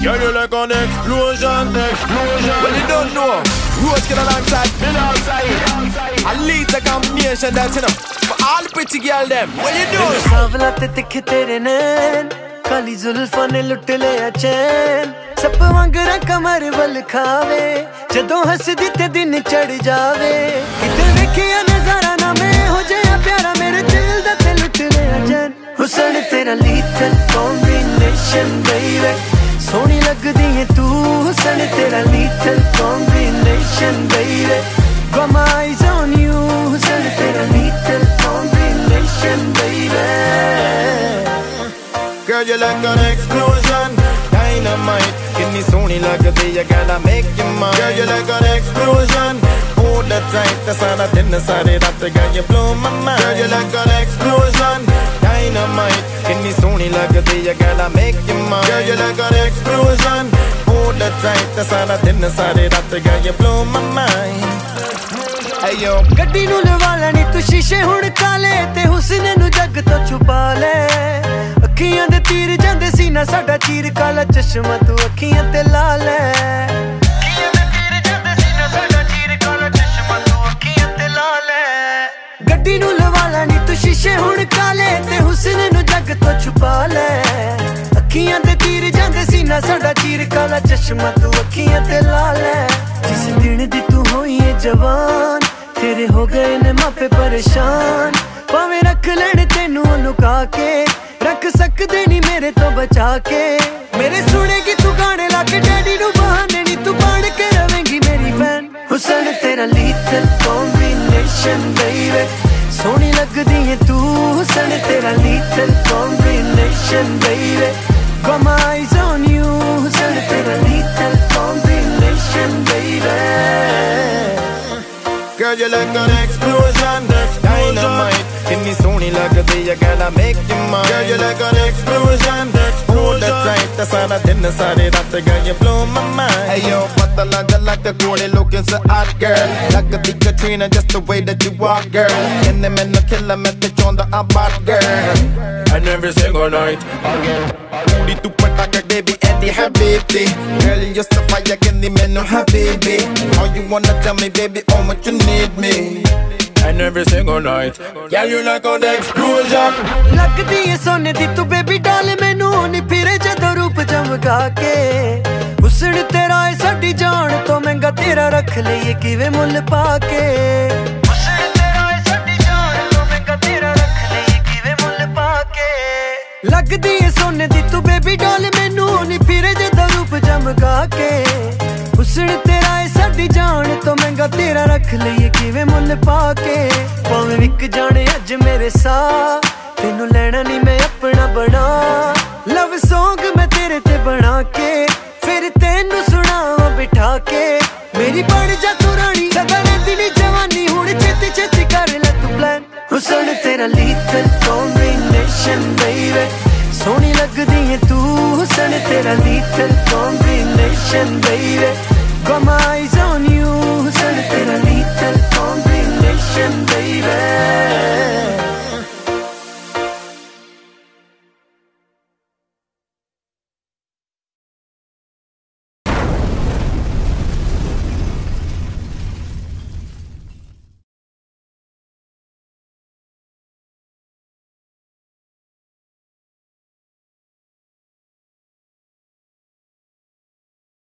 Girl, you like an explosion, explosion. Well, you don't know. Rose get alongside, me outside. I lead the combination that's you know for all the pretty girl them. What you doing? ਸਾਵਲਾ ਤੇ ਤਿੱਖੇ ਤੇਰੇ ਨੈਣ ਕਾਲੀ ਜ਼ੁਲਫਾਂ ਨੇ ਲੁੱਟ ਲਿਆ ਚੈਨ ਸੱਪ ਵਾਂਗਰਾ ਕਮਰ ਵੱਲ ਖਾਵੇ ਜਦੋਂ ਹੱਸਦੀ ਤੇ ਦਿਨ ਚੜ ਜਾਵੇ ਕਿਤੇ ਵੇਖਿਆ ਨਜ਼ਾਰਾ ਨਾ ਮੈਂ ਹੋ ਜਾਇਆ ਪਿਆਰਾ ਮੇਰੇ ਦਿਲ ਦਾ ਤੇ ਲੁੱਟ ਲਿਆ ਚੈਨ ਹੁਸਨ ਤੇਰਾ ਲੀਥਲ ਕੰਬੀਨੇਸ਼ਨ ਤੇਰਾ lethal combination baby Got my eyes on you, ਹੁਸਨ ਤੇਰਾ lethal combination, baby. Girl, you like an explosion, dynamite. ਕਿੰਨੀ ਸੋਹਣੀ ਲੱਗਦੀ ਆ ਗਾਣਾ make you mine. Girl, you like an explosion. Hold the tight, ਤੇ ਸਾਰਾ ਦਿਨ ਸਾਰੇ ਰਾਤ girl, you blow my mind. Girl, you like an explosion, dynamite. ਕਿੰਨੀ ਸੋਹਣੀ ਲੱਗਦੀ ਆ ਗਾਣਾ make you mine. Girl, you like an explosion. Hold the tight, ਤੇ ਸਾਰਾ ਦਿਨ ਸਾਰੇ ਰਾਤ girl, you blow my mind. Hey yo, ਗੱਡੀ ਨੂੰ ਲਵਾ ਲੈਣੀ ਤੂੰ ਸ਼ੀਸ਼ੇ ਹੁਣ ਕਾਲੇ ਤੇ ਹੁਸਨ ਨੂੰ ਜੱਗ ਤੋਂ ਛੁਪਾ ਲੈ। ਅੱਖੀਆਂ ਦੇ ਤੀਰ ਜਾਂਦੇ ਸੀ ਨਾ ਸਾਡਾ ਚੀਰ ਕਾਲਾ ਚਸ਼ਮਾ ਤੂੰ ਅੱਖੀਆਂ ਤੇ ਲਾ ਲੈ। ਅੱਖੀਆਂ ਦੇ ਤੀਰ ਜਾਂਦੇ ਸੀ ਨਾ ਸਾਡਾ ਚੀਰ ਕਾਲਾ ਚਸ਼ਮਾ ਤੂੰ ਅੱਖੀਆਂ ਤੇ ਲਾ ਲੈ। ਗੱਡੀ ਨੂੰ ਲਵਾ ਲੈਣੀ ਤੂੰ ਸ਼ੀਸ਼ੇ ਹੁਣ ਕਾਲੇ ਤੇ ਹੁਸਨ ਨੂੰ ਜੱਗ ਤੋਂ ਛੁਪਾ ਲੈ। ਅੱਖੀਆਂ ਦੇ ਜਾਂਦੇ ਸੀ ਨਾ ਸਾਡਾ ਚੀਰ, ਕਾਲਾ ਚਸ਼ਮਾ ਤੂੰ ਅੱਖੀਆਂ ਤੇ ਲਾ ਲੈ। ਜਿਸ ਦਿਨ ਦੀ ਤੂੰ ਹੋਈ ਏ ਜਵਾਨ, ਤੇਰੇ ਹੋ ਗਏ ਨੇ ਮਾਪੇ ਪਰੇਸ਼ਾਨ। ਭਾਵੇਂ ਰੱਖ ਲੈਣ ਤੈਨੂੰ ਲੁਕਾ ਕੇ, ਰੱਖ ਸਕਦੇ ਨਹੀਂ ਮੇਰੇ ਤੋਂ ਬਚਾ ਕੇ। ਮੇਰੇ ਸੁਣੇਗੀ ਤੂੰ ਗਾਣੇ ਲਾ ਕੇ ਡੈਡੀ ਨੂੰ ਬਹਾਨੇ ਨਹੀਂ ਤੂੰ ਬਣ ਕੇ ਰਵੇਂਗੀ ਮੇਰੀ ਫੈਨ ਹੁਸਨ, ਤੇਰਾ ਲੀਥਲ ਕੰਬੀਨੇਸ਼ਨ ਬੇਬੀ ਸੋਹਣੀ ਲੱਗਦੀ ਏ ਤੂੰ, ਹੁਸਨ, ਤੇਰਾ lethal combination baby Got my eyes on you. Celebrate a little combination, baby. Girl, you're like an explosion, explosion. dynamite. Give me Sony like a day, girl, I make you mine Girl, you're like an explosion, explosion All the time, that's all I did, that's all I Girl, you blow my mind. Hey, yo, what the like, the like, a cool, it looking so hot, girl. Like a big Katrina, just the way that you walk, girl. And the men, the killer, met you're the bought, girl. And every single night, ਕੁੜੀ ਤੂੰ ਪਟਾਕਾ baby ਐਂਦੀ habibi. Girl, you so fire ਕਹਿੰਦੀ ਮੈਨੂੰ habibi. All you wanna tell me baby, how much you need me. And every single night, yeah, you like an explosion. ਲੱਗਦੀ ਏ ਸੋਨੇ ਦੀ ਤੂੰ baby ਡਾਲ ਮੈਨੂੰ ਨੀ ਫਿਰੇ ਜਦੋਂ ਰੂਪ ਚਮਕਾ ਕੇ ਹੁਸਨ ਤੇਰਾ ਏ ਸਾਡੀ ਜਾਨ ਤੋਂ ਮਹਿੰਗਾ ਤੇਰਾ ਰੱਖ ਲਈਏ ਕਿਵੇਂ ਮੁੱਲ ਪਾ ਕੇ ਦੀ ਤੂੰ ਮੈਨੂੰ ਨੀ ਫਿਰੇ ਜਦੋਂ ਰੂਪ ਚਮਕਾ ਕੇ। ਹੁਸਨ ਤੇਰਾ ਏ ਸਾਡੀ ਜਾਨ ਤੋਂ ਮਹਿੰਗਾ ਤੇਰਾ ਰੱਖ ਲਈਏ ਕਿਵੇਂ ਮੁੱਲ ਪਾ ਕੇ। ਭਾਵੇਂ ਵਿਕ ਜਾਣੇ ਅੱਜ ਮੇਰੇ ਸਾਹ, ਤੈਨੂੰ ਲੈਣਾ ਨਹੀਂ ਮੈਂ ਆਪਣਾ ਬਣਾ। ਲਵ Song ਮੈਂ ਤੇਰੇ ਤੇ ਬਣਾ ਕੇ, ਫਿਰ ਤੈਨੂੰ ਸੁਣਾਵਾਂ ਬਿਠਾ ਕੇ। ਮੇਰੀ ਬਣ ਜਾ ਤੂੰ ਰਾਣੀ ਸਦਾ ਰਹਿੰਦੀ ਨੀ ਜਵਾਨੀ, ਹੁਣ ਛੇਤੀ ਛੇਤੀ ਕਰ ਲੈ ਤੂੰ ਪਲਾਨ ਹੁਸਨ ਤੇਰਾ ਲੀਥਲ ਕੰਬੀਨੇਸ਼ਨ ਬੇਬੀ ਸੋਹਣੀ ਲੱਗਦੀ ਏ ਤੂੰ ਹੁਸਨ ਤੇਰਾ lethal combination baby Got my eyes on